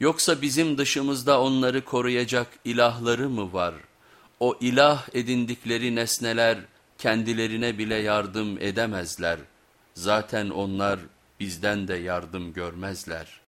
Yoksa bizim dışımızda onları koruyacak ilahları mı var? O ilah edindikleri nesneler kendilerine bile yardım edemezler. Zaten onlar bizden de yardım görmezler.''